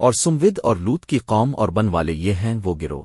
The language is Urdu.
اور سمود اور لوت کی قوم اور بن والے یہ ہیں وہ گرو